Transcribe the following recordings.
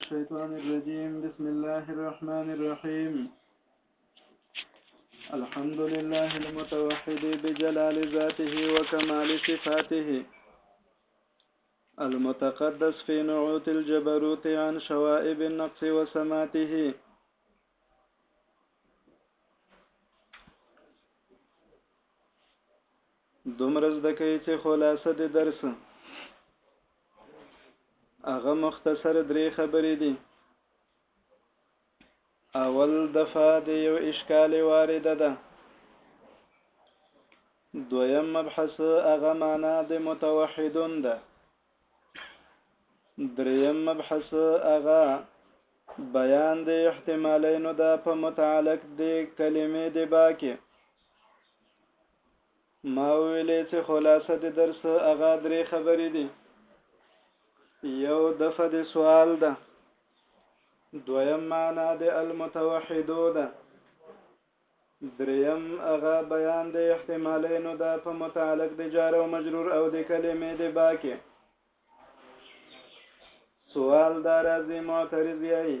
الشيطان الرجيم بسم الله الرحمن الرحيم الحمد لله المتوحد بجلال ذاته وكمال صفاته المتقدس في نعوت الجبروت عن شوائب النقص وسماته دومره زده کوي چې خلاصه د درس هغه مختصر درې خبرې دي اول دفعه د یو اشکال وارده ده دویم مبحث هغه معنا د متوحدون ده دریم مبحث هغه بیان د احتمالینو ده په متعلق د کلمې د باکه ما ویلې چې خلاصه د درس هغه درې خبرې دي یو دفه د سوال ده دویم معنا د المتوحدو ده دریم هغه بیان د احتمالینو ده په متعلق د جار او مجرور او د کلمې د باکې سوال دا راځي معترض یې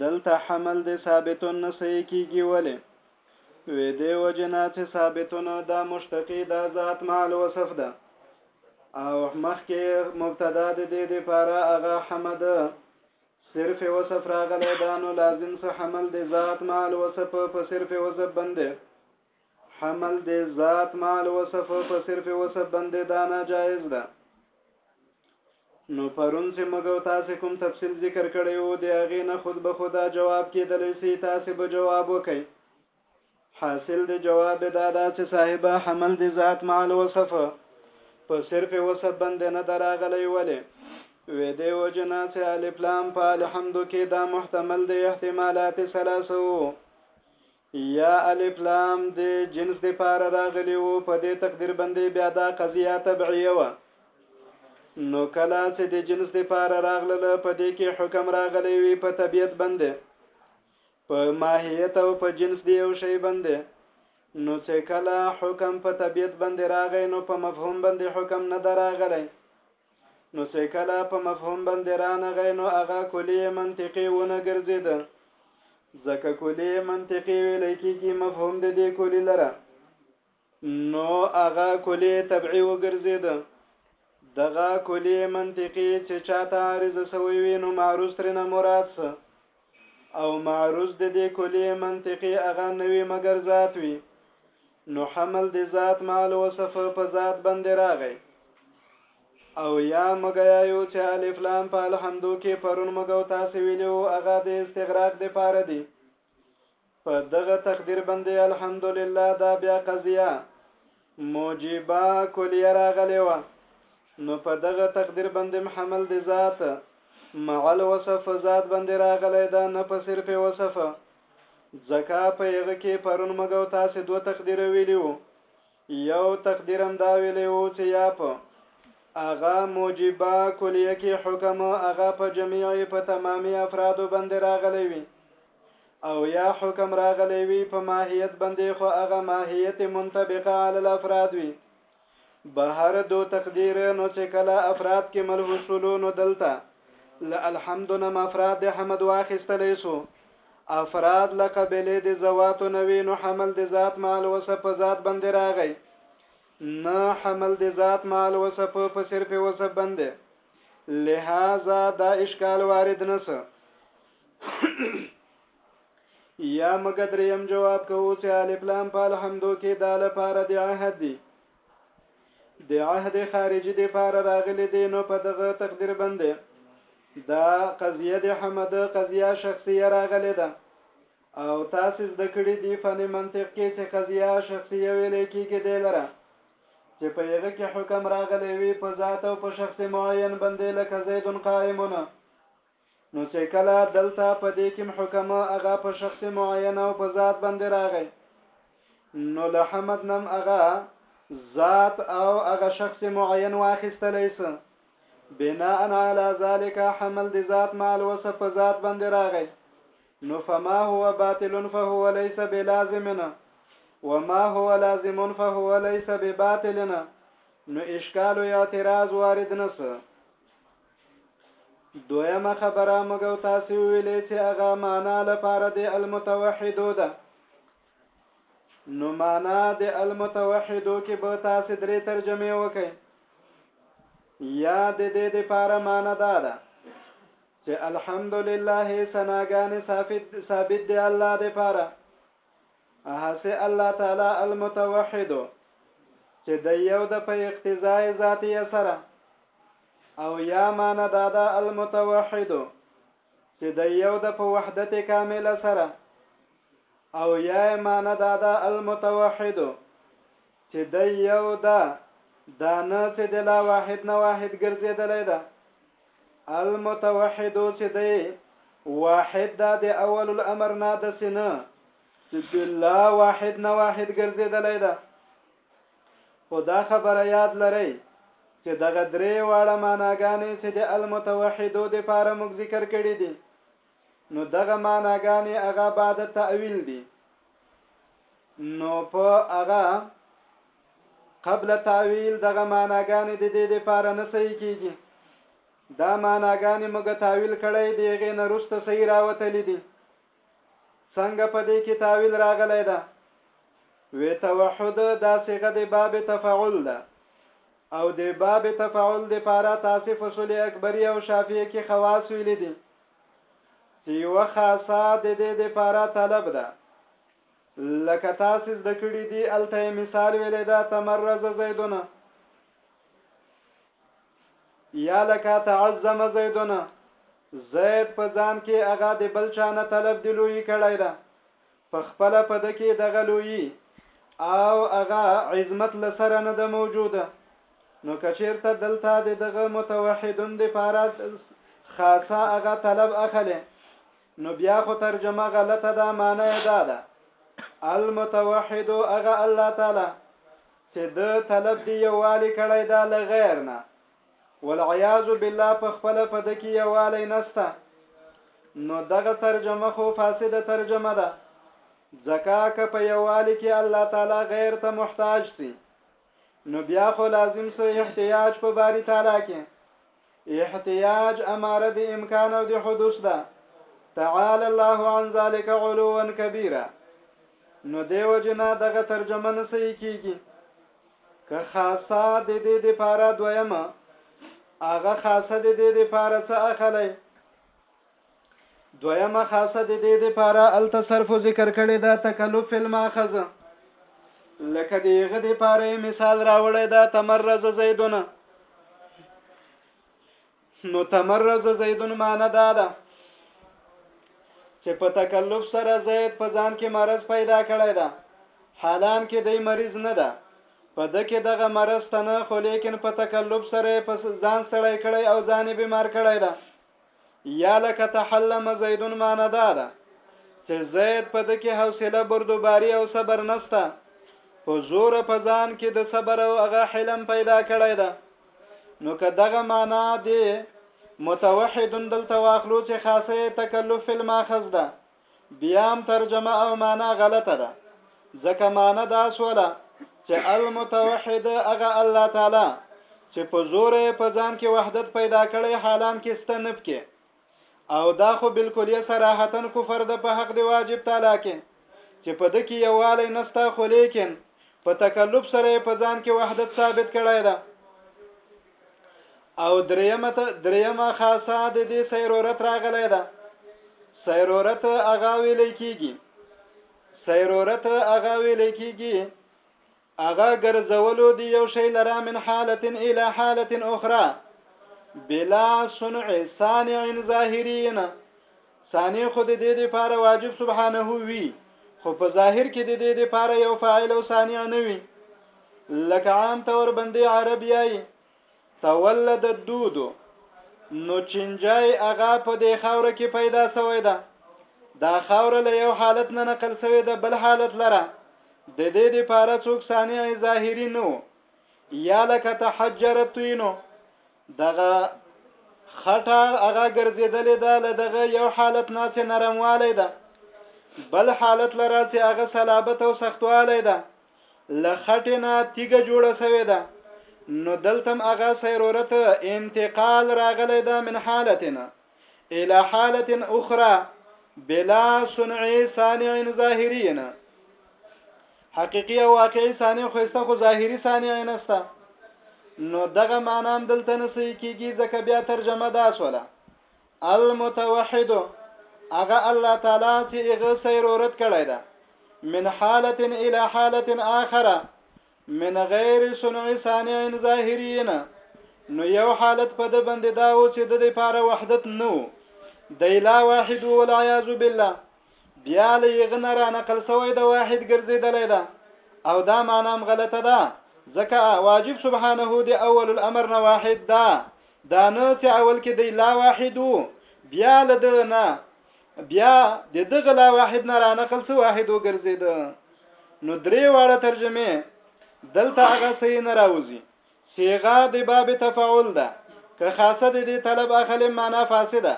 دلته حمل د ثابتون نه صحیح کیږي ولې؟ وې دې وجه نه چې ثابتون دا مشتقی دا ذات مع الوصف ده او مخکې مبتدا د دې د پاره هغه حمد صرف وصف راغلی دا نو لازم څه حمل د ذات مع الوصف په صرف وصف باندې حمل د ذات مع الوصف په صرف وصف باندې دا ناجایز ده نو پرون سه مګو تاسو کوم تفصیل ذکر کړی وو د هغه نه خود به خدا جواب کېدلې سي تاسو به جواب وکئ حاصل د جواب دا دا چې صاحب حمل د ذات مع الوصف په صرف وصف باندې نه دراغلی ولې وې دی وجنا چې الف لام په الحمد کې دا محتمل دی احتمالات ثلاثه يا الف لام دې جنس دې پاره راغلي وو په دې تقدير بندې بیا دا قضيه تبعيه وه نو کلا چې دې جنس دې پاره راغلل په دې کې حکم راغلی وي په طبيعت بندې په ماهیت او په جنس دی یو شی بندې نو چې کلا حکم په طبيعت بندې راغی نو په مفهوم بندې حکم نه دراغلی نو څۀ کله په مفهوم باندې رانغی نو هغه کلیه منطقی ونه ګرځیده ځکه کلیه منطقی ویل کیږي مفهوم د دې کلی لره نو هغه کلیه تبعی وګرځیده دغه کلیه منطقی چې چاته عارض سوی وي نو معروض ترنه مراد سه او معروض د دې کلیې منطقې هغه نه وي مګر ذات وي نو حمل د ذات مال وصف په ذات باندې راغی او یا مګیایو چې الف لام په الحمدو کې پرون مګو تاسو ویلو هغه د استغراق د پاره دی په دغه تقدیر باندې الحمدلله دا بیا قضیه موجبه کلیه راغلی وه نو په دغه تقدیر باندې حمل د ذات معل وصف ذات باندې راغلی دا نه په صرف وصف ځکه په هغه کې پرون مګو تاسو دوه تقدیر ویلیو یو تقدیر هم دا ویلی و چې یا په هغه موجبه کلیه کې حکم هغه په جميع په تمامي افرادو باندې راغلی وي او یا حکم راغلی وي په ماهیت باندې خو هغه ماهیت منطبقه علی الافراد وي بهر دو تقدیر نو چې کله افراد کې ملحوسولو نو دلته له الحمد نه مفراد د حمد واخیستلی سو افراد له قبیلې د ذواتو نه وي، نو حمل د ذات مع الوصف په ذات باندې راغی، نه حمل د ذات مع الوصف په صرف وصف باندې، لهذا دا اشکال وارد نه سه. یا مګ دریم جواب کوو چې الف لام په الحمدو کې دا لپاره د عهد دي د عهد خارجي د پاره راغلي دي نو په دغه تقدیر باندې دا قضیه د حمد قضیه شخصیه راغلي ده او تاسو زده کړی دی فن منطق کې چې قضیه شخصیه ویل کېږي دی لره چې په یغه کې حکم راغلی وي په ذات او په شخص معین باندې لکه زید قائمون نو چه کله دلته په دې کم حکم اغا په شخص معین او په ذات باندې راغی نو له حمد نم اغا ذات او اغا شخص معین واخستلی سه بناء علی ذالک حمل د ذات مع الوصف په ذات باندې راغی نو فما هو باطل فهو ليس بلازمنا وما هو لازم فهو ليس بباطلنا نو اشکال او اعتراض وارد نسه دویمه خبره موږ او تاسو ویلې چې هغه معنا لپاره د المتوحدو ده نو معنا د المتوحدو کې به تاسو درې ترجمه وکړئ یا د دې د پاره معنا دا ده چې الحمدلله ثناګان ثابت ثابت دی الله د پاره هسې الله تعالی المتوحد چې د یو د په اقتضاء ذاتیه سره او یا معنا دا ده المتوحد چې د یو د په وحدت کامله سره او یا معنا دا ده المتوحد چې د یو د دا نه چې د لا واحد نه واحد ګرځېدلی ده المتوحد چې دی واحد دا د اول الامر نه د سنه چې بالله واحد نه واحد ګرځیدلای دا خدا خبره یاد لرئ چې دغه درې واړه معناګانې چې د المتوحدو د پاره موږ ذکر کړې دي نو دغه معناګانې هغه بعد تأویل دي نو په هغه قبل تأویل دغه معناګانې د دې لپاره نه صحیح کیږي دا معناګانې موږ تأویل کړی دی هغه نه رسته صحیح راوتلې دي څنګه په دې کې تأویل راغلی ده وی توحد دا صيغه د باب تفاعل ده او د باب تفاعل د پاره تاسف اصول اکبری او شافعی کې خواص ویل دي یوه خاصه د دې دپاره طلب ده لکه تاسې زده کړي دي الته یې مثال ویلی ده تمرز زیدونه یا لکه تعظم زیدونه زید په ځان کې هغه د بل چا نه طلب دی لوی کړی ده په خپله په ده کې دغه لويي او هغه عظمت له سره نه ده موجوده، نو که چېرته دلته د دغه متوحدون د پاره خاصه هغه طلب اخلې، نو بيا خو ترجمه غلطه ده، معنی يې دا ده، المتوحد هغه الله تعالی چې ده طلب د يووالي کړی ده له غير نه، والعیاذ بالله په خپل په دکی یوالی نسته نو دغه ترجمه خو فاسده ترجمه ده ځکه که په یووالي کې الله تعالی غیر ته محتاج سي نو بیا خو لازم سو احتیاج په باری تعالی کې احتیاج اماره د امکان او د حدوث ده تعالی الله عن ذلك علوا كبيرا نو دیو جنا دغه ترجمه نه صحیح کیږي که خاصه د دې د پاره دویمه هغه خاصه د دې د پاره څه اخلي دویمه خاصه د دې د پاره التصرف ذکر کړي دا تکلف الماخذ لکه دیغه د پاره مثال راوړی دا تمرز زیدونه نو تمرز زید معنی دا ده چې په تکلف سره زید په ځان کې مرض پیدا کړی ده حالان کې دی مریض نه ده په د کې دغه مرض ته نه خو لیکن په تکلف سره په ځان ستړی کړی او ځان بیمار کړی ده یا لکه تحلم زید معنی دا ده چې زید په د کې حوصله بردوباري او صبر نسته په زور په ځان کې د صبر او هغه حلم پیدا کړی ده نو که دغه معنا دی متوحد دلته واخلو چې خاصه تکلف فل ماخذ ده بیا هم ترجمه او معنا غلطه ده ځکه معنا دا سواله چې المتوحد هغه الله تعالی چې په زور په ځان کې وحدت پیدا کړي حالان کې ستنب کې او دا خو بالکلیه صراحتا کفر ده په حق دی واجب تعالی کې چې په دکی یوالی نستا خو لیکن په تکلف سره په ځان کې وحدت ثابت کړی ده او دریمه دریمه خاصه د دې سیرورت راغلی ده سیرورت اغا ویل کیږي سیرورت اغا ویل کیږي هغه ګرځولو دی یو شی لرا من حالت الى حالت اخرى بلا صنع صانع ظاهرین صانع خو د دې لپاره واجب سبحانه وی خو په ظاهر کې د دې لپاره یو فاعل او صانع نه وي لکه عام طور باندې عرب یای تولد الدود نو چنجای اغا په دې خاوره کې پیدا شوی ده دا خاوره له یو حالت نه نقل شوې ده بل حالت لره د دې د پاره څوک صانع ظاهری نو یا لکه تحجر الطینو دغه خټه هغه ګرځیدلې ده له دغه یو حالت نه چې نرموالی ده بل حالت لره چې هغه صلابت او سختوالی ده له خټې نه تیګه جوړه سوې ده نو دلتم هغه سیرورت انتقال راغلی ده من حالتنا الى حالت اخرى بلا صنع صانع ظاهرینا حقیقی او واقعی صانع خوسته خو ظاهری صانع نسته نو دغه معنام دلته نسې کیږي ځکه بیا ترجمه دا سوله المتوحد هغه الله تعالی چې هغه سیرورت کړی ده من حالت الى حالت اخره من غیر صنع صانع ظاهرین نو یو حالت په د بند دا و چې د دې لپاره وحدت نو د اله واحد والعیاذ بالله بیا لږ نه را نقل سوی د واحد ګرځیدلې ده او دا معنی هم غلطه ده ځکه واجب سبحانه دی اول الامر نه واحد ده دا نه چې اول کې دی لا واحد وو بیا له دغه نه بیا د دغه لا واحد نه را نقل سو واحد وګرځید نو درې واړه ترجمه دلته هغه صحیح نه راوځي صيغه د باب تفاعل ده که خاصه د دې طلب اخل معنا فاسده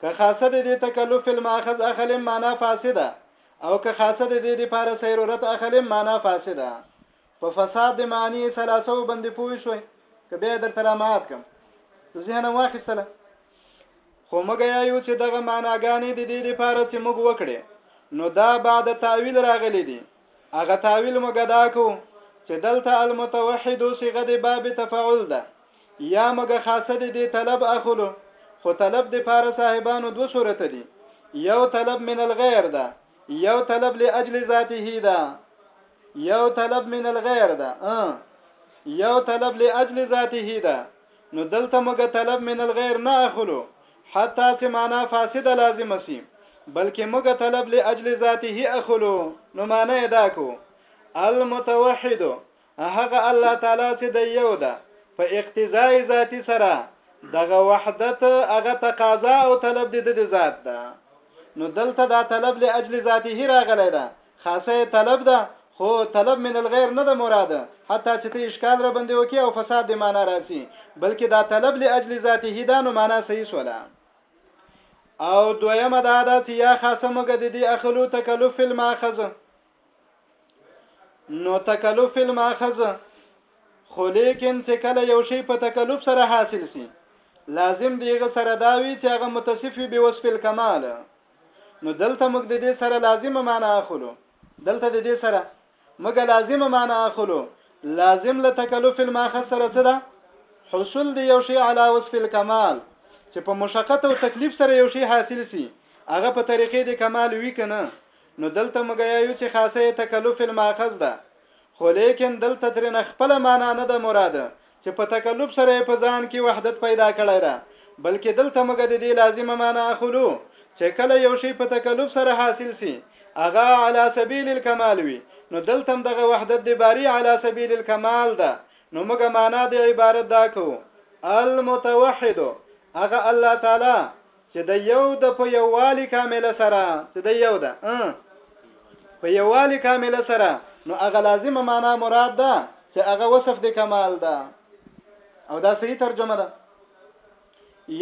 که خاصه د دې تکلف الماخذ اخل معنا فاسده او که خاصه د دې لپاره سیرورت اخل معنا فاسده په فساد د معنی ثلاثه باندې پوه شوي که بیا درته را مات کم ذهن واخیستله خو موږ یو چې دغه معناګانې د دې لپاره چې موږ وکړي نو دا بعد تعویل راغلي دي هغه تعویل موږ دا کو چې دلته المتوحد صيغه د باب تفاعل ده یا موږ خاصه د دې طلب اخلو خو طلب د لپاره صاحبانو دوه صورت دي یو طلب من الغیر ده یو طلب لاجل ذاته ده یو طلب من الغیر ده یو طلب لاجل ذاته ده نو دلته موږ طلب من الغیر نه اخلو حتی چې معنا فاسده لازم سي بلکې موږ طلب لاجل ذاته اخلو نو معنا ادا کو المتوحد هغه الله تعالی چې د یو ده په اقتضاء ذاتی سره دغه وحدت هغه تقاضا او طلب د دې ذات ده نو دلته دا طلب لاجل ذاته راغلی ده خاصه یې طلب ده خو طلب من الغیر نه ده مراد حتی چې ته اشکال را بندې وکې او فساد دې معنا راسي بلکې دا طلب لاجل ذاته ده نو معنا صحیح سوله او دویمه دا ده چې یا خاصه مګه د دې اخلو تکلف الماخذ نو تکلف الماخذ خو لیکن چې کله یو شی په تکلف سره حاصل سي لازم دیغه سره داوی چې هغه متصف وي به وصف الکمال نو دلته موږ د دې سره لازمه معنی اخلو دلته د دې سره موږ لازمه معنی اخلو لازم له تکلف الماخذ سره څه ده حصول دی یو شی علا وصف الکمال چې په مشقت او تکلیف سره یو شی حاصل سي هغه په طریقې د کمال وی کنه نو دلته مګیا یو چې خاصه تکلف الماخذ ده خو لیکن دلته ترنه خپل معنا نه ده مراده چې په تکلف سره یې په ځان کې وحدت پیدا کړی ده بلکې دلته موږ د دې لازمه معنا اخلو چې کله یو شی په تکلف سره حاصل سي اغا علی سبیل الکمال وي نو دلته دغه وحدت د باری علی سبیل الکمال ده نو موږ معنا د عبارت دا کو المتوحد اغا الله تعالی چې د یو د په یووالي کامله سره چې د یو ده په یووالي کامله سره نو هغه لازمه معنا مراد ده چې هغه وصف د کمال ده او دا صحیح ترجمه ده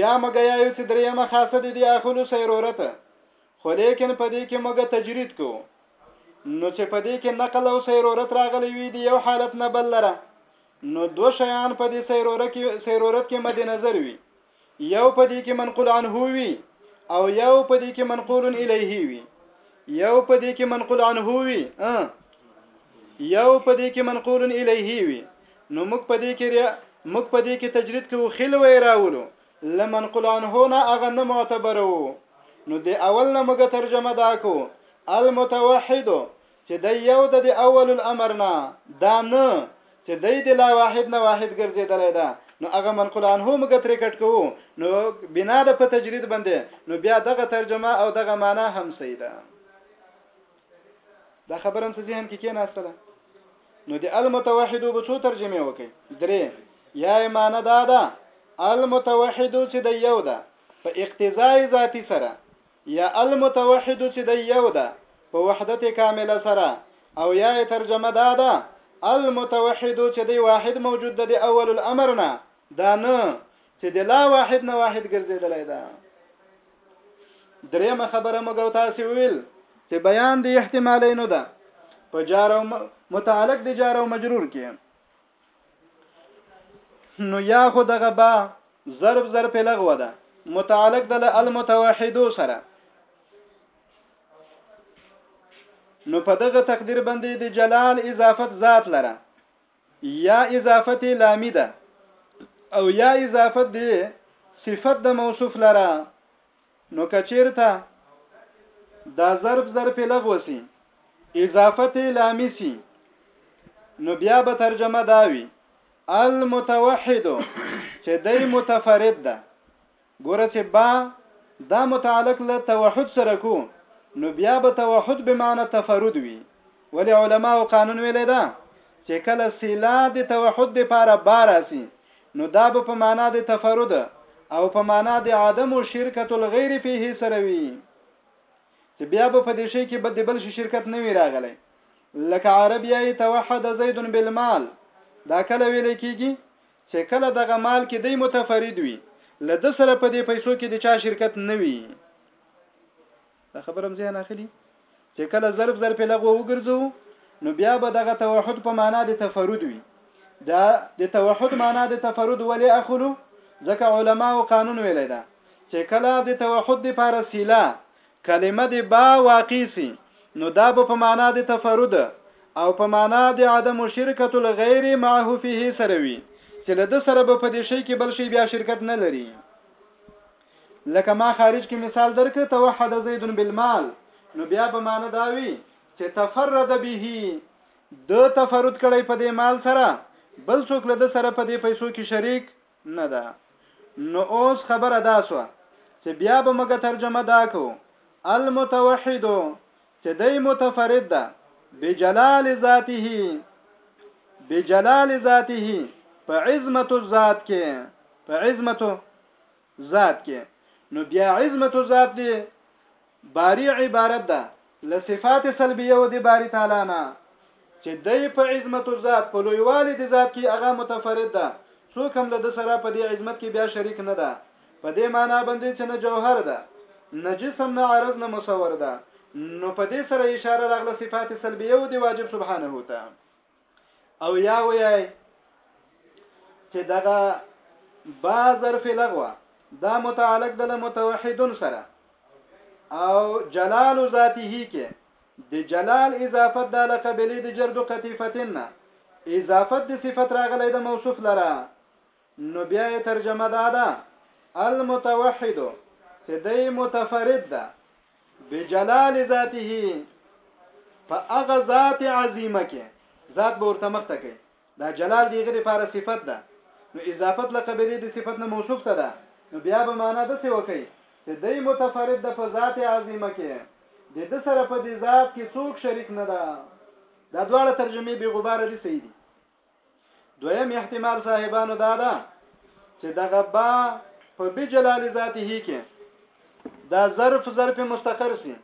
یا مګه یا یو چې دریمه خاصه دي د اخلو سیرورت خو لیکن په دې کې مګه تجرید کو نو چې په دې کې نقل او سیرورت راغلی وي د یو حالت نه بل لره نو دو شیان په دې سیرورت کې سیرورت کې مد نظر وي یو په دې کې منقول عنه وي او یو په دې کې منقول الیه وي یو په دې کې منقول عنه وي یو په دې کې منقول الیه وي نو موږ په دې کې موږ په دې کې تجرید کوو خل وې راولو لمنقول عنه نه هغه نه معتبرو نو د اول نه موږ ترجمه دا کو المتوحد چې دی یو د د اول الامر نه دا نه چې دی د لا واحد نه واحد ګرځیدلی ده نو هغه منقول عنه موږ ترې کټ کوو نو بنا د په تجرید باندې نو بیا دغه ترجمه او دغه معنا هم صحیح ده دا خبره هم ذهن کې کې ناستله نو د المتوحد به څو ترجمه وکي درې یا معنا دا ده المتوحد چې د یو ده په اقتضای ذاتی سره یا المتوحد چې دی یو ده په وحدت کامله سره او یا یې ترجمه دا ده المتوحد چې دی واحد موجود ده د اول الامر نه دا نه چې د لا واحد نه واحد ګرځېدلی ده درېمه خبره موږ تاسو ویل چې بیان د احتمالینو ده په جار او متعلق د جار او مجرور کې نو یا خو دغه با ضرب ضرب لغوه ده متعلق د المتوحدو سره نو په دغه تقدیر باندې د جلال اضافت ذات لره یا اضافت لامی ده او یا اضافت دی صفت د موصوف لره نو که چیرته دا ظرف ظرف لغو سي اضافت لامی سي نو بیا به ترجمه داوي المتوحد چې دی متفرد ده ګوره چې با دا متعلق له توحد سره کو نو بیا به توحد به معنی تفرد وي ولی علما او قانون ویلې ده چې کله سلا د توحد لپاره بار راسي نو دا به په معنا د تفرد او په معنا د عدم او شرکت الغیر فيه سره وي چې بیا به په دې شي کې بد بل شي شرکت نه وی راغلی لکه عربی ای توحد زید بالمال دا کله ویل کیږي چې کله دغه مال کې دی متفرد وي لده سره په دې پیسو کې د چا شرکت نه وي دا خبره هم ځان اخلي چې کله ظرف ظرف لغوه وګرځو نو بیا به دغه توحد په معنا د تفرد وي دا د توحد معنا د تفرد ولې اخلو ځکه علما او قانون ویلې ده چې کله د توحد د پاره سیلا کلمه د با واقع سي نو دا به په معنا د تفرد او په معنا د عدم شرکت الغیر معه فيه سره وي چې له د سره به په دې شي کې بل شي بیا شرکت نه لري لکه ما خارج کې مثال درکړ توحد زید بالمال نو بیا به معنی دا وي چې تفرد به د تفرد کړي په دې مال سره بل څوک له سره په دې پیسو کې شریک نه ده نو اوس خبره دا سو چې بیا به موږ ترجمه دا کو المتوحد چې دای متفرد ده بجلال ذاته بجلال ذاته په عظمت الذات کې په عظمت ذات کې نو بیا عظمت الذات دی باری عبارت ده لصفات سلبیه و دی باری تعالی نه چې دی په عظمت الذات په لویوالي د ذات کې هغه متفرد ده څوک هم له د سره په دې عظمت کې بیا شریک نه ده په دې معنی باندې چې نه جوهر ده نه جسم نه عرض نه مصور ده نو په دې سره اشاره راغله صفات سلبیه او دی واجب سبحانه وتعالى او یا ویای چې دغه با ظرف لغوه دا متعلق د متوحدون سره او جلال ذاته کې د جلال اضافت د لقبلې د جرد قطیفتن نه اضافت د صفت راغلی د موصوف لره نو بیا یې ترجمه دا ده، المتوحد، چې دی متفرد ده، بجلال ذاته، په هغه ذات عظیمه کې، ذات به ورته مخته کوي، دا جلال دیغه لپاره صفت ده، نو اضافت له قبیلې د صفت نه موصوف ته ده، نو بیا به معنا داسې وکړي چې دی متفرد ده په ذات عظیمه کې، د د سره په دې ذات کې څوک شریک نه ده. دا دواړه ترجمې بې غباره دي صحیح دي. دویم احتمال صاحبانو دا ده چې دغه با په بجلال ذاته کې دا ظرف ظرف مستقر سي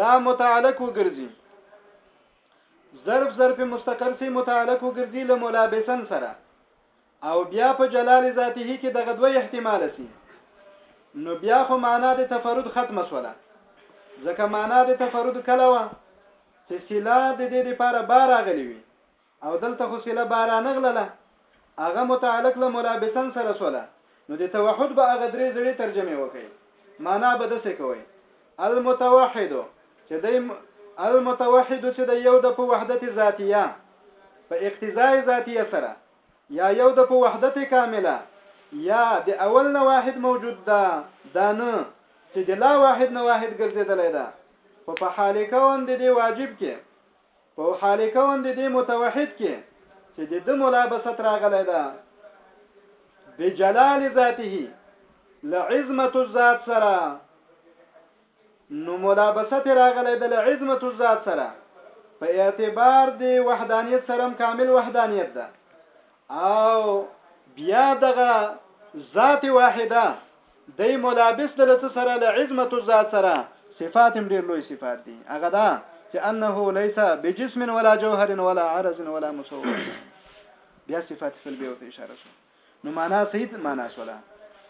دا متعلق وګرځي ظرف ظرف مستقر سي متعلق وګرځي له ملابسن سره او بیا په جلال ذاته کې دغه دوه احتمال سي نو بیا خو معنا د تفرد ختم سوله ځکه معنا د تفرد کله وه چې سلا د دې لپاره بار اغلی وي او دلته خو سلا بار نه غلله هغه متعلق له ملابسن سره سوله نو د توحد به هغه درې زړې ترجمه وکړي معنا به د څه کوي المتوحد چې د المتوحد چې د یو د په وحدت ذاتیه په اقتضای ذاتیه سره یا یو ده په وحدت کامله یا د اول نه واحد موجود ده دا نه چې د لا واحد نه واحد ګرځېدلی ده خو په حال کون د دې واجب کې په حال کون د دې متوحد کې چې د د ملابست راغلی ده بجلال ذاته لعظمت الذات سره نو ملابسه ترې راغلی د له عظمت الذات سره په اعتبار د وحدانیت سره هم کامل وحدانیت ده او بیا دغه ذات واحده د ملابس د لته سره له عظمت الذات سره صفات هم ډیر لوی صفات دي هغه دا چې انه ليس بجسم ولا جوهر ولا عرض ولا مصور بیا صفات سلبیه ته اشاره شو نو معنا صحیح معنا شولا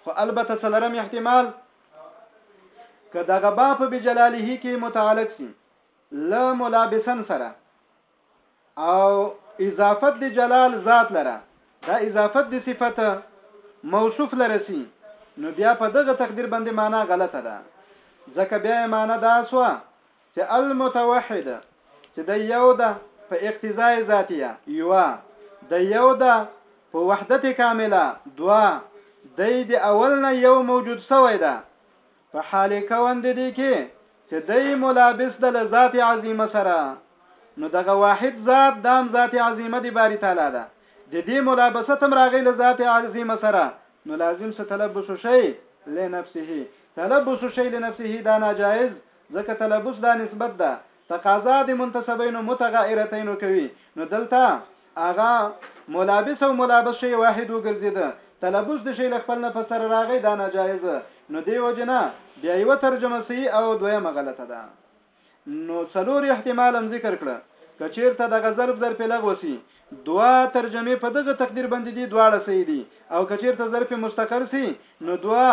خو البته څلرم احتمال که دغه با په بجلاله کې متعلق سي لا ملابسن سره او اضافت د جلال ذات لره دا اضافت د صفت موصوف لره سي نو بیا په دغه تقدیر باندې معنا غلطه ده ځکه بیا معنا دا سو چې المتوحده چې دی یو ده په اقتضاء ذاتیه، یوه، دی یو ده په وحدت کامله، دوه، دی د اول نه یو موجود شوی ده په حال کون د دې کې چې دی ملابس ده له ذات عظیمه سره نو دغه واحد ذات دام ذات عظیمه دی باری تعالی ده د دې ملابست هم راغی له ذات عظیمه سره نو لازم څه تلبس شي لنفسه تلبس شي لنفسه دا ناجائز ځکه تلبس دا نسبت ده تقاضا د منتسبینو متغائرتینو کوي نو دلته هغه ملابس او ملابس شی واحد وګرځیده تلبس د شی لخپل نه په سر راغی دا ناجایز نو دی وجنه بیا یو ترجمه صحیح او دویمه غلطه ده نو څلور احتمال هم ذکر کړه کچیرته دغه ضرب ضرب لغوسی دوه ترجمې په دغه تقدیر باندې دي دواړه صحیح دي او کچیرته ظرف مستقر سي نو دوه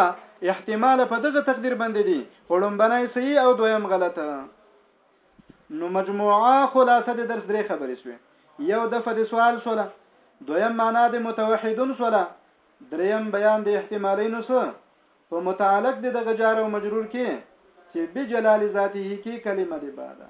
احتمال په دغه تقدیر باندې دي خړمبنای صحیح او دویم غلطه نو مجموعه خلاصه د درس درې خبرې سوې یو دفه د سوال سوله دویم معنا د متوحدون سوله دریم بیان د احتمالینو سره په متعلق د دغه جار او مجرور کې چې بجلال ذاته کې کلمه دی باده